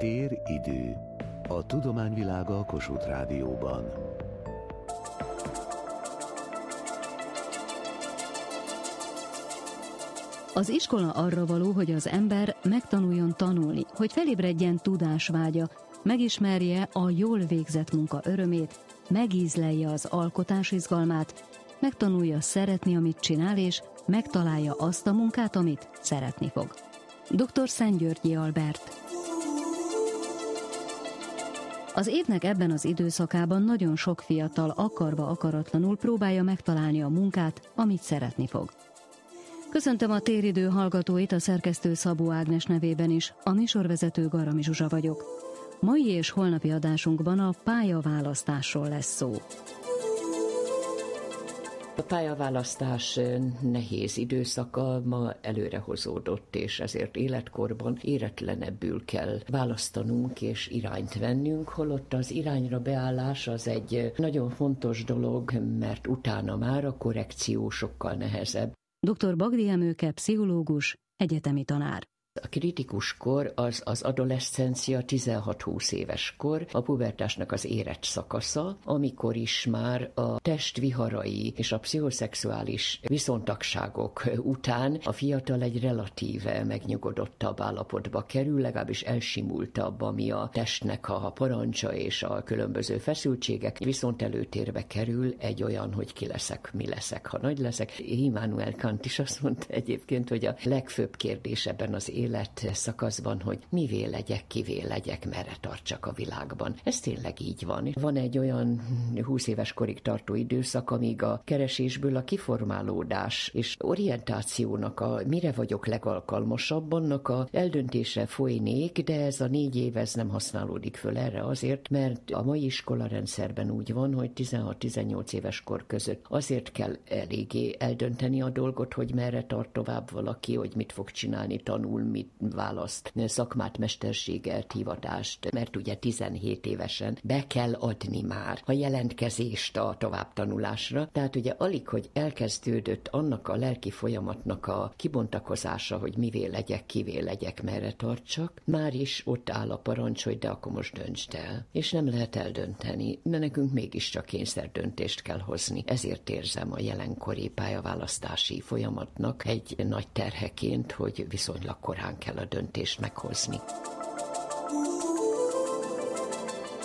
Tér idő. A tudományvilága a Kossuth Rádióban. Az iskola arra való, hogy az ember megtanuljon tanulni, hogy felébredjen tudásvágya, megismerje a jól végzett munka örömét, megízlelje az alkotás izgalmát, megtanulja szeretni, amit csinál, és megtalálja azt a munkát, amit szeretni fog. Dr. Szentgyörgyi Albert az évnek ebben az időszakában nagyon sok fiatal akarva akaratlanul próbálja megtalálni a munkát, amit szeretni fog. Köszöntöm a téridő hallgatóit a szerkesztő Szabó Ágnes nevében is, a műsorvezető Garami Zsuzsa vagyok. Mai és holnapi adásunkban a pályaválasztásról lesz szó. A pályaválasztás nehéz időszaka ma előrehozódott, és ezért életkorban éretlenebbül kell választanunk és irányt vennünk, holott az irányra beállás az egy nagyon fontos dolog, mert utána már a korrekció sokkal nehezebb. Dr. Bagdi Emőke, pszichológus, egyetemi tanár. A kritikus kor az az adolescencia 16-20 éves kor, a pubertásnak az érett szakasza, amikor is már a test viharai és a pszichoszexuális viszontagságok után a fiatal egy relatíve megnyugodottabb állapotba kerül, legalábbis elsimultabb, ami a testnek a parancsa és a különböző feszültségek, viszont előtérbe kerül egy olyan, hogy ki leszek, mi leszek, ha nagy leszek. Immanuel Kant is azt mondta egyébként, hogy a legfőbb kérdés ebben az élet szakaszban, hogy mivé legyek, kivé legyek, merre tartsak a világban. Ez tényleg így van. Van egy olyan 20 éves korig tartó időszak, amíg a keresésből a kiformálódás és orientációnak a mire vagyok legalkalmasabb, annak a eldöntése folynék, de ez a négy év ez nem használódik föl erre azért, mert a mai iskola rendszerben úgy van, hogy 16-18 éves kor között azért kell eléggé eldönteni a dolgot, hogy merre tart tovább valaki, hogy mit fog csinálni, tanul, mit választ, szakmát, mesterséget, hivatást, mert ugye 17 évesen be kell adni már a jelentkezést a továbbtanulásra. Tehát ugye alig, hogy elkezdődött annak a lelki folyamatnak a kibontakozása, hogy mivé legyek, kivé legyek, merre tartsak, már is ott áll a parancs, hogy de akkor most döntsd el. És nem lehet eldönteni, de nekünk mégiscsak kényszer döntést kell hozni. Ezért érzem a jelenkori pályaválasztási folyamatnak egy nagy terheként, hogy viszonylag korán kell a döntést meghozni.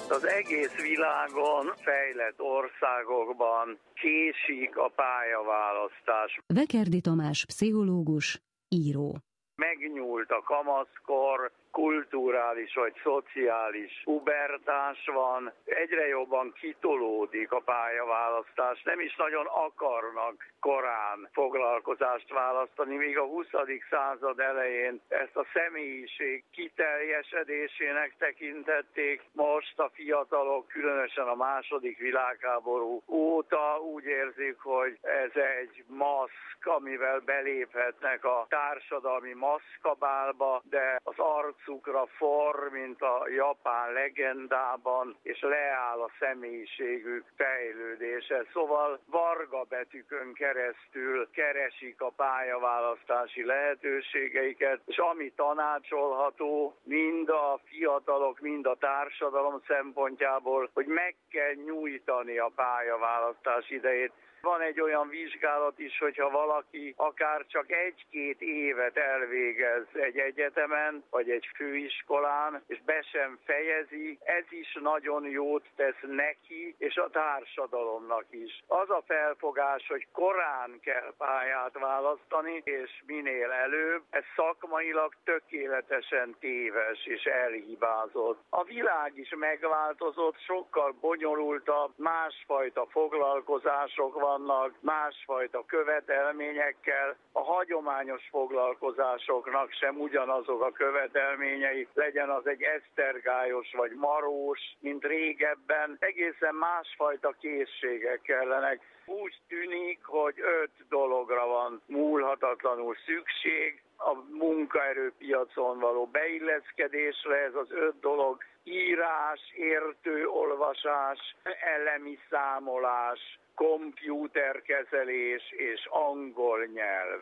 Az egész világon, fejlett országokban késik a pályaválasztás. Vekerdi Tamás, pszichológus, író. Megnyúlt a kamaszkor, kulturális vagy szociális pubertás van, egyre jobban kitolódik a pályaválasztás, nem is nagyon akarnak korán foglalkozást választani, míg a 20. század elején ezt a személyiség kiteljesedésének tekintették. Most a fiatalok, különösen a második világháború óta úgy érzik, hogy ez egy maszk, amivel beléphetnek a társadalmi maszkabálba, de az arc arcukra for, mint a japán legendában, és leáll a személyiségük fejlődése. Szóval varga betűkön keresztül keresik a pályaválasztási lehetőségeiket, és ami tanácsolható mind a fiatalok, mind a társadalom szempontjából, hogy meg kell nyújtani a pályaválasztás idejét, van egy olyan vizsgálat is, hogyha valaki akár csak egy-két évet elvégez egy egyetemen, vagy egy főiskolán, és be sem fejezi, ez is nagyon jót tesz neki, és a társadalomnak is. Az a felfogás, hogy korán kell pályát választani, és minél előbb, ez szakmailag tökéletesen téves és elhibázott. A világ is megváltozott, sokkal bonyolultabb, másfajta foglalkozások van, vannak másfajta követelményekkel. A hagyományos foglalkozásoknak sem ugyanazok a követelményei, legyen az egy esztergályos vagy marós, mint régebben. Egészen másfajta készségek kellenek. Úgy tűnik, hogy öt dologra van múlhatatlanul szükség, a munkaerőpiacon való beilleszkedésre, ez az öt dolog, írás, értő, olvasás, elemi számolás, kompjúterkezelés és angol nyelv.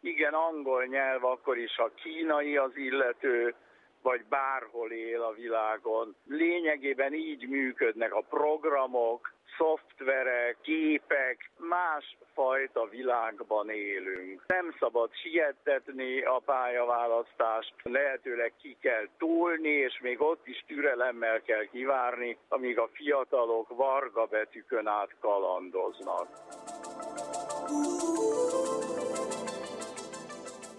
Igen, angol nyelv akkor is, ha kínai az illető, vagy bárhol él a világon. Lényegében így működnek a programok, szoftverek, gépek, más fajta világban élünk. Nem szabad siettetni a pályaválasztást, lehetőleg ki kell túlni, és még ott is türelemmel kell kivárni, amíg a fiatalok varga betűkön át kalandoznak.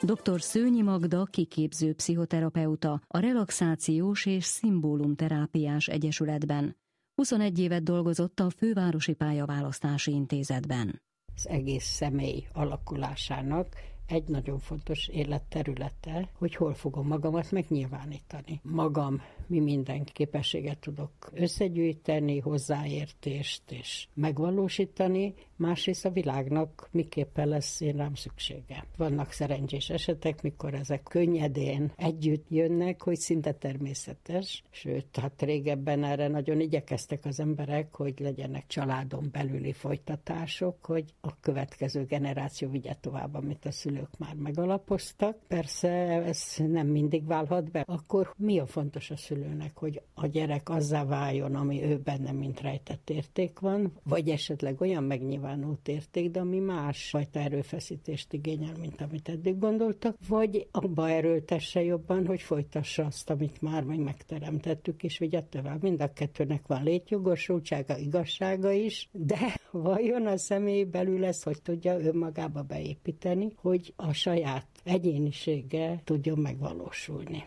Dr. Szőnyi Magda kiképző pszichoterapeuta a Relaxációs és Szimbólumterápiás Egyesületben. 21 évet dolgozott a Fővárosi Pályaválasztási Intézetben. Az egész személy alakulásának egy nagyon fontos életterülete, hogy hol fogom magamat megnyilvánítani. Magam mi minden képességet tudok összegyűjteni, hozzáértést és megvalósítani, másrészt a világnak miképpen lesz én rám szüksége. Vannak szerencsés esetek, mikor ezek könnyedén együtt jönnek, hogy szinte természetes, sőt, hát régebben erre nagyon igyekeztek az emberek, hogy legyenek családon belüli folytatások, hogy a következő generáció vigye tovább, amit a szülők már megalapoztak. Persze ez nem mindig válhat be. Akkor mi a fontos a szülő? szülőnek, hogy a gyerek azzá váljon, ami ő benne, mint rejtett érték van, vagy esetleg olyan megnyilvánult érték, de ami más fajta erőfeszítést igényel, mint amit eddig gondoltak, vagy abba erőltesse jobban, hogy folytassa azt, amit már meg megteremtettük, és vigye tovább. Mind a kettőnek van létjogosultsága, igazsága is, de vajon a személy belül ezt hogy tudja önmagába beépíteni, hogy a saját egyénisége tudjon megvalósulni.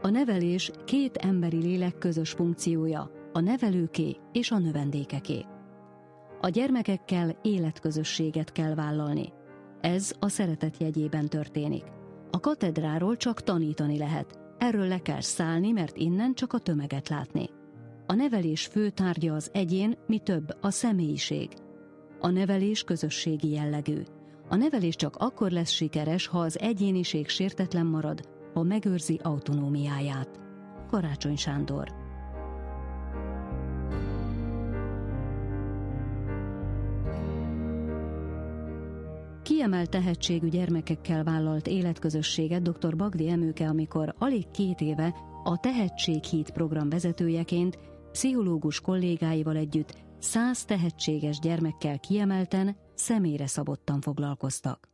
A nevelés két emberi lélek közös funkciója, a nevelőké és a növendékeké. A gyermekekkel életközösséget kell vállalni. Ez a szeretet jegyében történik. A katedráról csak tanítani lehet, erről le kell szállni, mert innen csak a tömeget látni. A nevelés fő tárgya az egyén, mi több, a személyiség. A nevelés közösségi jellegű. A nevelés csak akkor lesz sikeres, ha az egyéniség sértetlen marad, ha megőrzi autonómiáját. Karácsony Sándor Kiemelt tehetségű gyermekekkel vállalt életközösséget dr. Bagdi Emőke, amikor alig két éve a Tehetséghíd program vezetőjeként pszichológus kollégáival együtt száz tehetséges gyermekkel kiemelten, személyre szabottan foglalkoztak.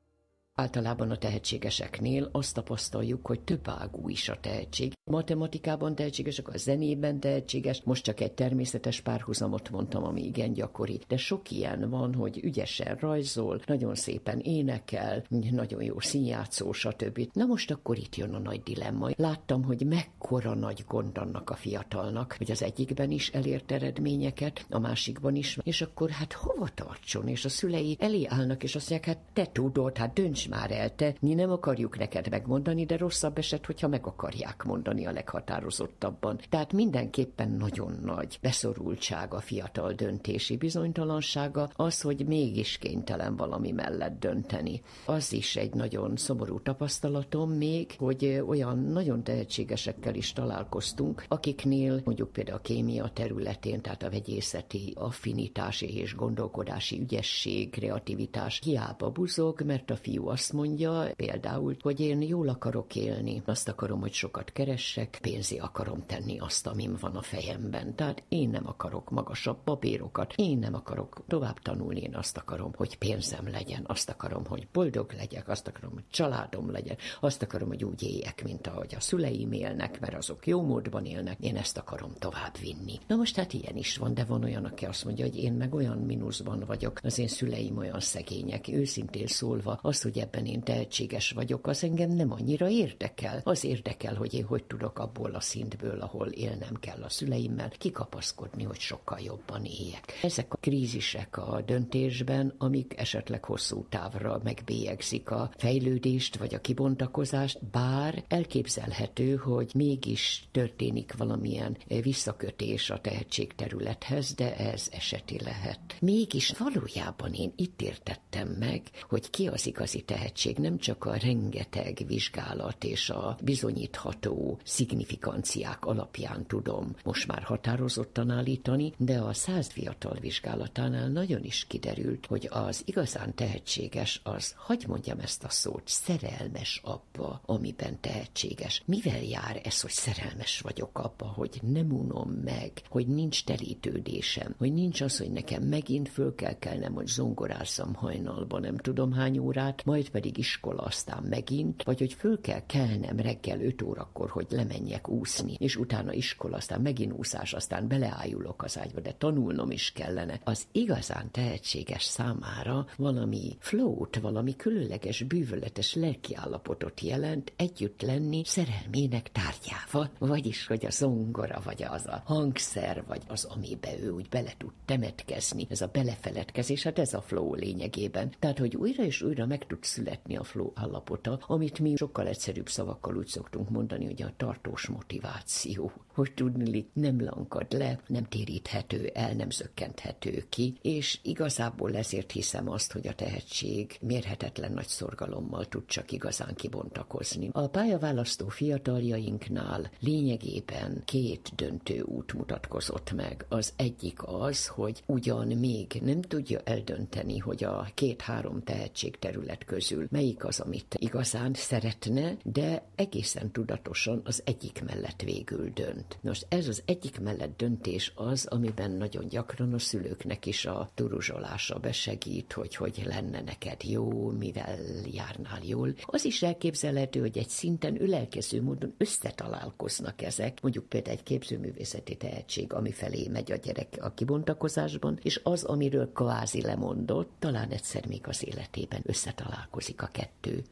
Általában a tehetségeseknél azt tapasztaljuk, hogy több ágú is a tehetség. Matematikában tehetségesek, a zenében tehetséges, most csak egy természetes párhuzamot mondtam, ami igen gyakori, de sok ilyen van, hogy ügyesen rajzol, nagyon szépen énekel, nagyon jó színjátszó, stb. Na most akkor itt jön a nagy dilemma. Láttam, hogy mekkora nagy gond annak a fiatalnak, hogy az egyikben is elért eredményeket, a másikban is, és akkor hát hova tartson? És a szülei elé állnak, és azt mondják, hát te tudod, hát dönts már el, te, mi nem akarjuk neked megmondani, de rosszabb eset, hogyha meg akarják mondani a leghatározottabban. Tehát mindenképpen nagyon nagy beszorultság a fiatal döntési bizonytalansága, az, hogy mégis kénytelen valami mellett dönteni. Az is egy nagyon szomorú tapasztalatom még, hogy olyan nagyon tehetségesekkel is találkoztunk, akiknél mondjuk például a kémia területén, tehát a vegyészeti affinitási és gondolkodási ügyesség, kreativitás hiába buzog, mert a fiú azt mondja például, hogy én jól akarok élni, azt akarom, hogy sokat keressek, pénzé akarom tenni azt, amim van a fejemben. Tehát én nem akarok magasabb papírokat, én nem akarok tovább tanulni, én azt akarom, hogy pénzem legyen, azt akarom, hogy boldog legyek, azt akarom, hogy családom legyen, azt akarom, hogy úgy éljek, mint ahogy a szüleim élnek, mert azok jó módban élnek, én ezt akarom tovább vinni. Na most hát ilyen is van, de van olyan, aki azt mondja, hogy én meg olyan mínuszban vagyok, az én szüleim olyan szegények, őszintén szólva, azt, hogy ebben én tehetséges vagyok, az engem nem annyira érdekel. Az érdekel, hogy én hogy tudok abból a szintből, ahol élnem kell a szüleimmel, kikapaszkodni, hogy sokkal jobban éljek. Ezek a krízisek a döntésben, amik esetleg hosszú távra megbélyegzik a fejlődést vagy a kibontakozást, bár elképzelhető, hogy mégis történik valamilyen visszakötés a tehetségterülethez, de ez eseti lehet. Mégis valójában én itt értettem meg, hogy ki az igazi tehetség nem csak a rengeteg vizsgálat és a bizonyítható szignifikanciák alapján tudom most már határozottan állítani, de a száz fiatal vizsgálatánál nagyon is kiderült, hogy az igazán tehetséges az, hagy mondjam ezt a szót, szerelmes abba, amiben tehetséges. Mivel jár ez, hogy szerelmes vagyok abba, hogy nem unom meg, hogy nincs telítődésem, hogy nincs az, hogy nekem megint föl kell kelnem, hogy zongorázzam hajnalban, nem tudom hány órát, majd pedig iskola, aztán megint, vagy hogy föl kell kelnem reggel 5 órakor, hogy lemenjek úszni, és utána iskola, aztán megint úszás, aztán beleájulok az ágyba, de tanulnom is kellene. Az igazán tehetséges számára valami flót, valami különleges, bűvöletes lelkiállapotot jelent együtt lenni szerelmének tárgyával, vagyis, hogy a zongora, vagy az a hangszer, vagy az, amibe ő úgy bele tud temetkezni, ez a belefeledkezés, hát ez a flow lényegében. Tehát, hogy újra és újra meg tud születni a flow állapota, amit mi sokkal egyszerűbb szavakkal úgy szoktunk mondani, hogy a tartós motiváció. Hogy tudni, nem lankad le, nem téríthető el, nem zökkenthető ki, és igazából ezért hiszem azt, hogy a tehetség mérhetetlen nagy szorgalommal tud csak igazán kibontakozni. A pályaválasztó fiataljainknál lényegében két döntő út mutatkozott meg. Az egyik az, hogy ugyan még nem tudja eldönteni, hogy a két-három tehetségterület közül melyik az, amit igazán szeretne, de egészen tudatosan az egyik mellett végül dönt. Most ez az egyik mellett döntés az, amiben nagyon gyakran a szülőknek is a turuzsolása besegít, hogy hogy lenne neked jó, mivel járnál jól. Az is elképzelhető, hogy egy szinten ülelkező módon összetalálkoznak ezek, mondjuk például egy képzőművészeti tehetség, ami felé megy a gyerek a kibontakozásban, és az, amiről kvázi lemondott, talán egyszer még az életében összetalálkozik a kettő.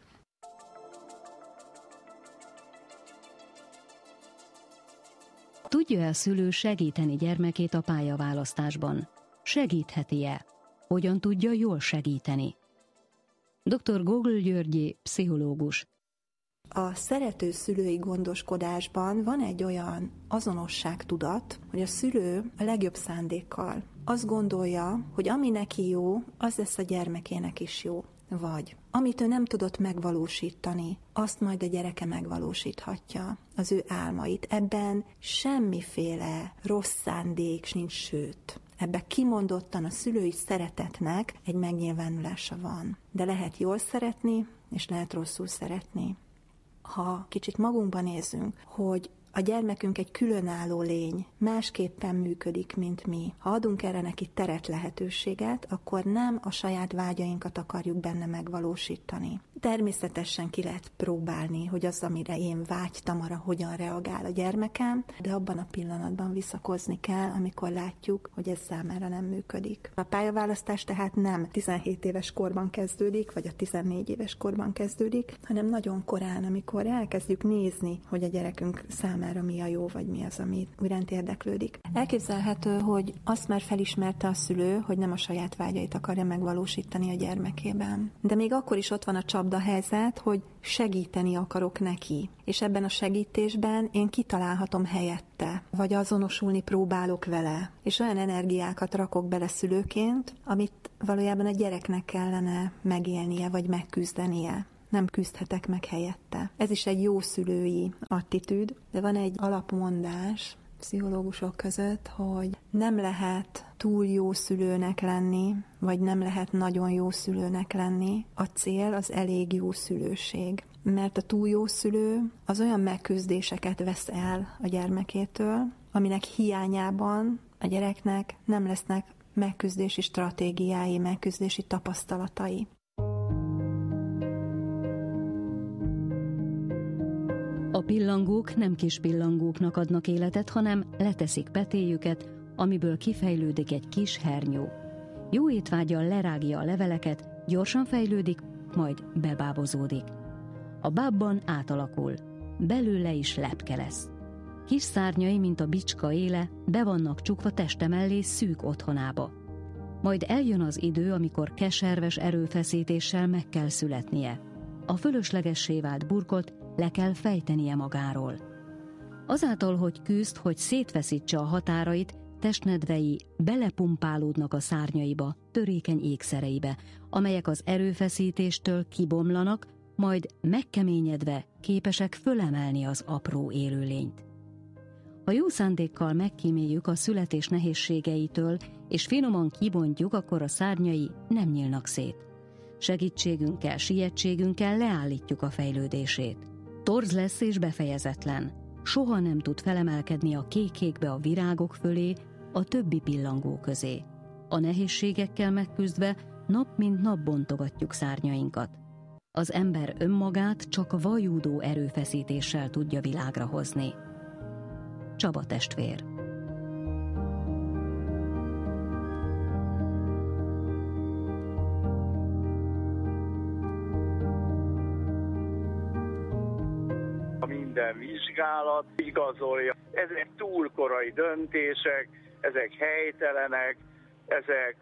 Tudja-e a szülő segíteni gyermekét a pályaválasztásban? Segítheti-e? Hogyan tudja jól segíteni? Dr. Gogol Györgyi, pszichológus. A szerető szülői gondoskodásban van egy olyan azonosságtudat, hogy a szülő a legjobb szándékkal azt gondolja, hogy ami neki jó, az lesz a gyermekének is jó. Vagy amit ő nem tudott megvalósítani, azt majd a gyereke megvalósíthatja, az ő álmait. Ebben semmiféle rossz szándék nincs, sőt, ebbe kimondottan a szülői szeretetnek egy megnyilvánulása van. De lehet jól szeretni, és lehet rosszul szeretni. Ha kicsit magunkban nézünk, hogy a gyermekünk egy különálló lény, másképpen működik, mint mi. Ha adunk erre neki teret lehetőséget, akkor nem a saját vágyainkat akarjuk benne megvalósítani. Természetesen ki lehet próbálni, hogy az, amire én vágytam, arra hogyan reagál a gyermekem, de abban a pillanatban visszakozni kell, amikor látjuk, hogy ez számára nem működik. A pályaválasztás tehát nem 17 éves korban kezdődik, vagy a 14 éves korban kezdődik, hanem nagyon korán, amikor elkezdjük nézni, hogy a gyerekünk számára mi a jó, vagy mi az, ami iránt érdeklődik. Elképzelhető, hogy azt már felismerte a szülő, hogy nem a saját vágyait akarja megvalósítani a gyermekében. De még akkor is ott van a csap a helyzet, hogy segíteni akarok neki. És ebben a segítésben én kitalálhatom helyette, vagy azonosulni próbálok vele. És olyan energiákat rakok bele szülőként, amit valójában a gyereknek kellene megélnie, vagy megküzdenie nem küzdhetek meg helyette. Ez is egy jó szülői attitűd, de van egy alapmondás, pszichológusok között, hogy nem lehet túl jó szülőnek lenni, vagy nem lehet nagyon jó szülőnek lenni. A cél az elég jó szülőség. Mert a túl jó szülő az olyan megküzdéseket vesz el a gyermekétől, aminek hiányában a gyereknek nem lesznek megküzdési stratégiái, megküzdési tapasztalatai. Pillangók nem kis pillangóknak adnak életet, hanem leteszik petéjüket, amiből kifejlődik egy kis hernyó. Jó étvágyal lerágja a leveleket, gyorsan fejlődik, majd bebábozódik. A bábban átalakul, belőle is lepke lesz. Kis szárnyai, mint a bicska éle, be vannak csukva teste mellé szűk otthonába. Majd eljön az idő, amikor keserves erőfeszítéssel meg kell születnie. A fölöslegessé vált burkot le kell fejtenie magáról. Azáltal, hogy küzd, hogy szétveszítse a határait, testnedvei belepumpálódnak a szárnyaiba, törékeny ékszereibe, amelyek az erőfeszítéstől kibomlanak, majd megkeményedve képesek fölemelni az apró élőlényt. Ha jó szándékkal megkíméljük a születés nehézségeitől, és finoman kibontjuk, akkor a szárnyai nem nyílnak szét. Segítségünkkel, sietségünkkel leállítjuk a fejlődését. Torz lesz és befejezetlen. Soha nem tud felemelkedni a kékékbe a virágok fölé, a többi pillangó közé. A nehézségekkel megküzdve nap mint nap bontogatjuk szárnyainkat. Az ember önmagát csak vajúdó erőfeszítéssel tudja világra hozni. Csaba testvér. Vizsgálat igazolja. Ezek túlkorai döntések, ezek helytelenek, ezek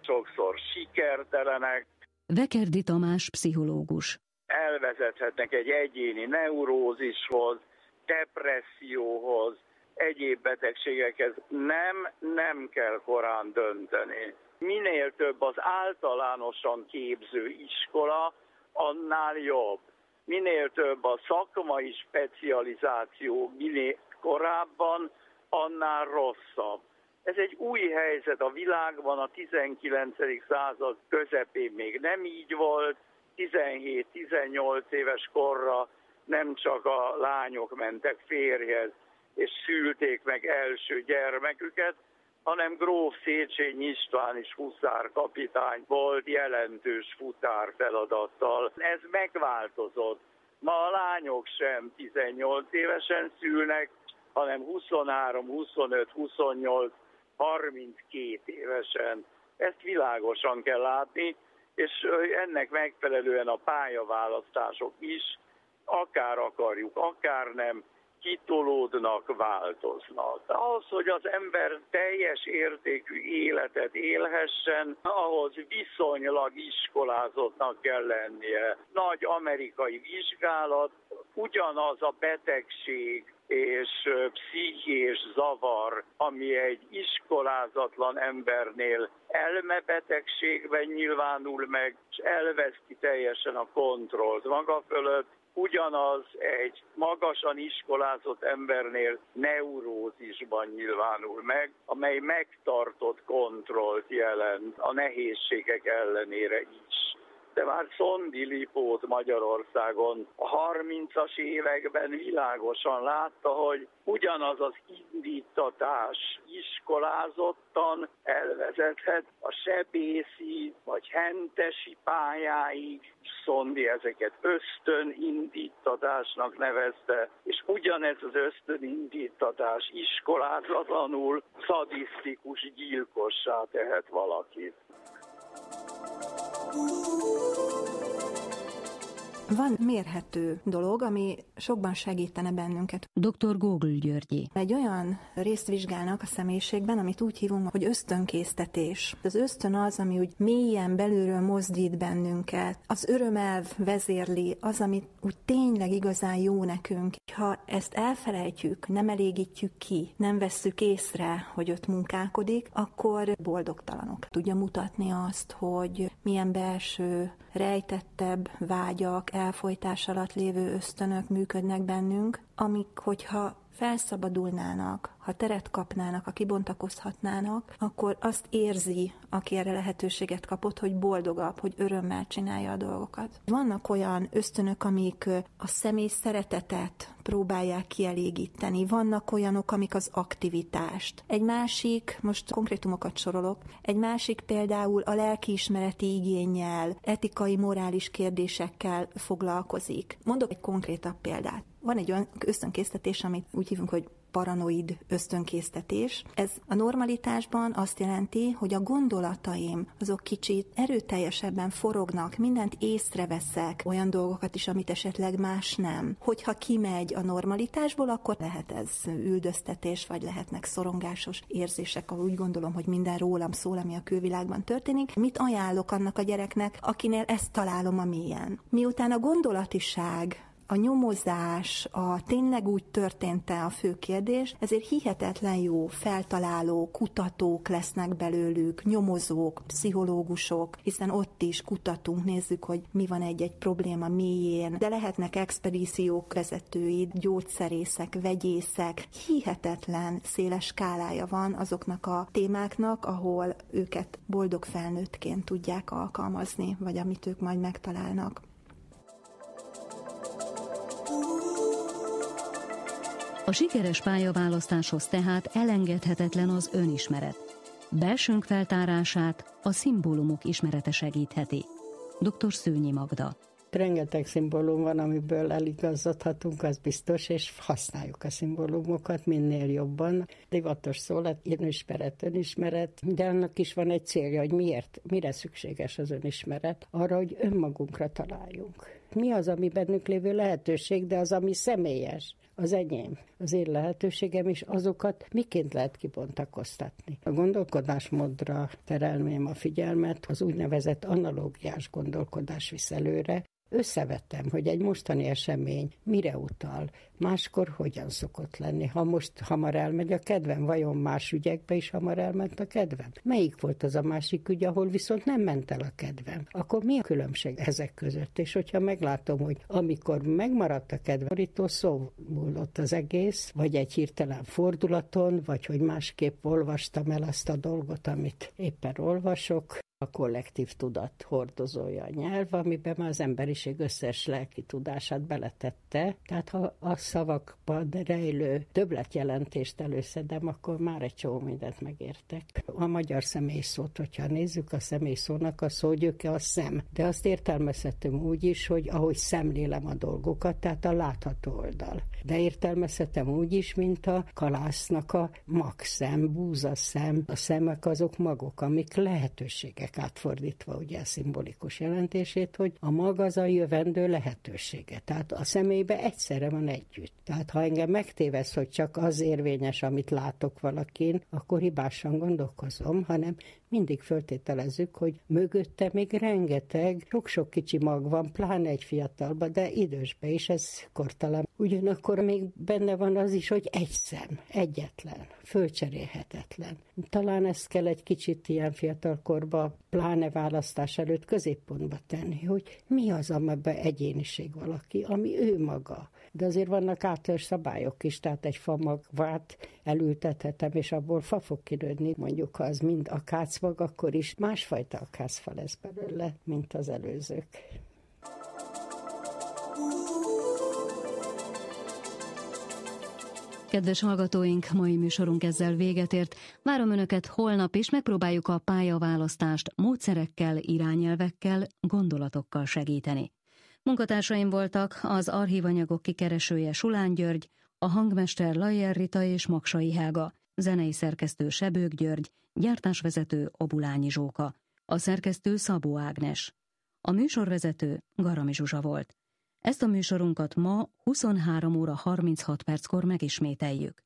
sokszor sikertelenek. Vekerdi Tamás, pszichológus. Elvezethetnek egy egyéni neurózishoz, depresszióhoz, egyéb betegségekhez nem, nem kell korán dönteni. Minél több az általánosan képző iskola, annál jobb. Minél több a szakmai specializáció, minél korábban, annál rosszabb. Ez egy új helyzet a világban, a 19. század közepén még nem így volt, 17-18 éves korra nem csak a lányok mentek férjhez, és szülték meg első gyermeküket, hanem gróf Széchenyi István is huszár kapitány volt jelentős futár feladattal. Ez megváltozott. Ma a lányok sem 18 évesen szülnek, hanem 23, 25, 28, 32 évesen. Ezt világosan kell látni, és ennek megfelelően a pályaválasztások is akár akarjuk, akár nem, kitolódnak, változnak. Az, hogy az ember teljes értékű életet élhessen, ahhoz viszonylag iskolázottnak kell lennie. Nagy amerikai vizsgálat, ugyanaz a betegség és pszichés zavar, ami egy iskolázatlan embernél elmebetegségben nyilvánul meg, és elveszti teljesen a kontrollt maga fölött, ugyanaz egy magasan iskolázott embernél neurózisban nyilvánul meg, amely megtartott kontrollt jelent a nehézségek ellenére is de már Szondi Lipót Magyarországon a 30-as években világosan látta, hogy ugyanaz az indítatás iskolázottan elvezethet a sebészi vagy hentesi pályáig. Szondi ezeket ösztön indítatásnak nevezte, és ugyanez az ösztön indítatás iskolázatlanul szadisztikus gyilkossá tehet valakit. Van mérhető dolog, ami sokban segítene bennünket. Dr. Gógl Györgyi. Egy olyan részt vizsgálnak a személyiségben, amit úgy hívunk, hogy ösztönkésztetés. Az ösztön az, ami úgy mélyen belülről mozdít bennünket. Az örömelv vezérli, az, amit úgy tényleg igazán jó nekünk. Ha ezt elfelejtjük, nem elégítjük ki, nem vesszük észre, hogy ott munkálkodik, akkor boldogtalanok. Tudja mutatni azt, hogy milyen belső, rejtettebb vágyak, elfolytás alatt lévő ösztönök működnek bennünk, amik, hogyha felszabadulnának, ha teret kapnának, ha kibontakozhatnának, akkor azt érzi, aki erre lehetőséget kapott, hogy boldogabb, hogy örömmel csinálja a dolgokat. Vannak olyan ösztönök, amik a személy szeretetet próbálják kielégíteni. Vannak olyanok, amik az aktivitást. Egy másik, most konkrétumokat sorolok, egy másik például a lelkiismereti igényel, etikai, morális kérdésekkel foglalkozik. Mondok egy konkrétabb példát. Van egy olyan ösztönkésztetés, amit úgy hívunk, hogy paranoid ösztönkésztetés. Ez a normalitásban azt jelenti, hogy a gondolataim azok kicsit erőteljesebben forognak, mindent észreveszek, olyan dolgokat is, amit esetleg más nem. Hogyha kimegy a normalitásból, akkor lehet ez üldöztetés, vagy lehetnek szorongásos érzések, ahol úgy gondolom, hogy minden rólam szól, ami a külvilágban történik. Mit ajánlok annak a gyereknek, akinél ezt találom a mélyen? Miután a gondolatiság a nyomozás, a tényleg úgy történt-e a fő kérdés, ezért hihetetlen jó feltaláló kutatók lesznek belőlük, nyomozók, pszichológusok, hiszen ott is kutatunk, nézzük, hogy mi van egy-egy probléma mélyén, de lehetnek expedíciók vezetői, gyógyszerészek, vegyészek, hihetetlen széles skálája van azoknak a témáknak, ahol őket boldog felnőttként tudják alkalmazni, vagy amit ők majd megtalálnak. A sikeres pályaválasztáshoz tehát elengedhetetlen az önismeret. Belsőnk feltárását a szimbólumok ismerete segítheti. Dr. Szőnyi Magda. Rengeteg szimbólum van, amiből eligazodhatunk, az biztos, és használjuk a szimbólumokat minél jobban. Divatos szó lett, önismeret, önismeret, de annak is van egy célja, hogy miért, mire szükséges az önismeret. Arra, hogy önmagunkra találjunk. Mi az, ami bennünk lévő lehetőség, de az, ami személyes az enyém, az én lehetőségem, és azokat miként lehet kibontakoztatni. A gondolkodásmódra terelném a figyelmet, az úgynevezett analógiás gondolkodás visz előre, Összevettem, hogy egy mostani esemény mire utal, máskor hogyan szokott lenni. Ha most hamar elmegy a kedvem, vajon más ügyekbe is hamar elment a kedvem? Melyik volt az a másik ügy, ahol viszont nem ment el a kedvem? Akkor mi a különbség ezek között? És hogyha meglátom, hogy amikor megmaradt a kedvem, itt szó múlott az egész, vagy egy hirtelen fordulaton, vagy hogy másképp olvastam el azt a dolgot, amit éppen olvasok, a kollektív tudat hordozója a nyelv, amiben már az emberiség összes lelki tudását beletette. Tehát ha a szavakban rejlő többletjelentést előszedem, akkor már egy csomó mindent megértek. A magyar személyszót, hogyha nézzük a személyszónak a szógyöke a szem. De azt értelmezhetem úgy is, hogy ahogy szemlélem a dolgokat, tehát a látható oldal. De értelmezhetem úgy is, mint a kalásznak a magszem, búzaszem. A szemek azok magok, amik lehetőségek átfordítva ugye a szimbolikus jelentését, hogy a mag az a jövendő lehetősége. Tehát a személybe egyszerre van együtt. Tehát ha engem megtévesz, hogy csak az érvényes, amit látok valakin, akkor hibásan gondolkozom, hanem mindig föltételezzük, hogy mögötte még rengeteg, sok-sok kicsi mag van, pláne egy fiatalba, de idősbe is, ez kortalan. Ugyanakkor még benne van az is, hogy egy szem, egyetlen, fölcserélhetetlen. Talán ezt kell egy kicsit ilyen fiatalkorba, pláne választás előtt középpontba tenni, hogy mi az, amiben egyéniség valaki, ami ő maga de azért vannak általános szabályok is, tehát egy famagvát elültethetem, és abból fa fog kinőni, mondjuk ha az mind akácmag, akkor is másfajta akácfa lesz belőle, mint az előzők. Kedves hallgatóink, mai műsorunk ezzel véget ért. Várom Önöket holnap, és megpróbáljuk a pályaválasztást módszerekkel, irányelvekkel, gondolatokkal segíteni. Munkatársaim voltak az archívanyagok kikeresője Sulán György, a hangmester Lajer Rita és Maksai Helga, zenei szerkesztő Sebők György, gyártásvezető Obulányi Zsóka, a szerkesztő Szabó Ágnes. A műsorvezető Garami Zsuzsa volt. Ezt a műsorunkat ma 23 óra 36 perckor megismételjük.